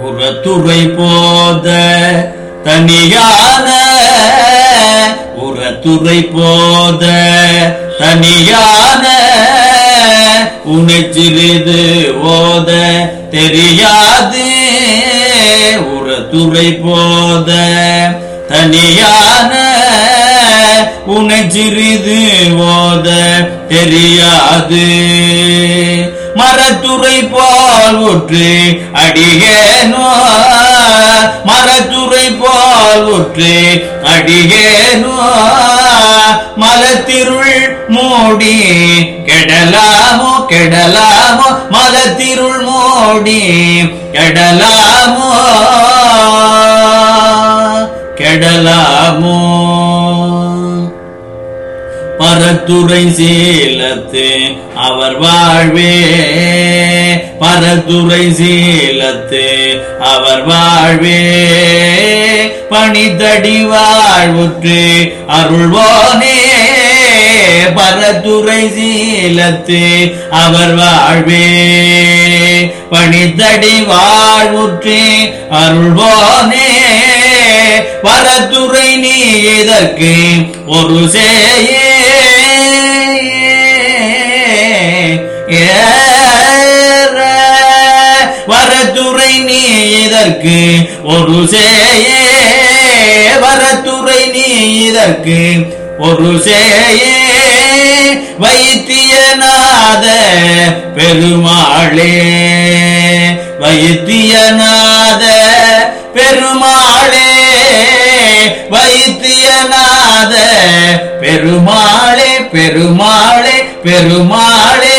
உரத்துறை போத தனியான உரத்துறை போத தனியான உனச்சிறிது ஓத தெரியாது. உரத்துறை போத தனியான உனச்சிறிது ஓத தெரியாது. மரத்துறை போ போல் ஒற்று அடியேனோ? மரத்துறை போல் ஒற்று அடியேனோ? மலத்திருள் மூடி கெடலாமோ கெடலாமோ? மலத்திருள் மூடி கெடலாமோ? கெடலாமோ? பரத்துறை சேலத்து அவர் வாழ்வே பரதுரை சீலத்து அவர் வாழ்வே. பணிதடி வாழ்வுற்று அருள்வோனே. பரதுரை சீலத்து அவர் வாழ்வே. பணிதடி வாழ்வுற்று அருள்வோனே. பரதுரை நீ இதற்கு ஒரு சேயே. இதற்கு ஒரு சேயே வரத்துறை நீ இதற்கு ஒரு சேயே வைத்தியநாத பெருமாளே. வைத்தியநாத பெருமாளே. வைத்தியநாத பெருமாளே பெருமாளே பெருமாளே.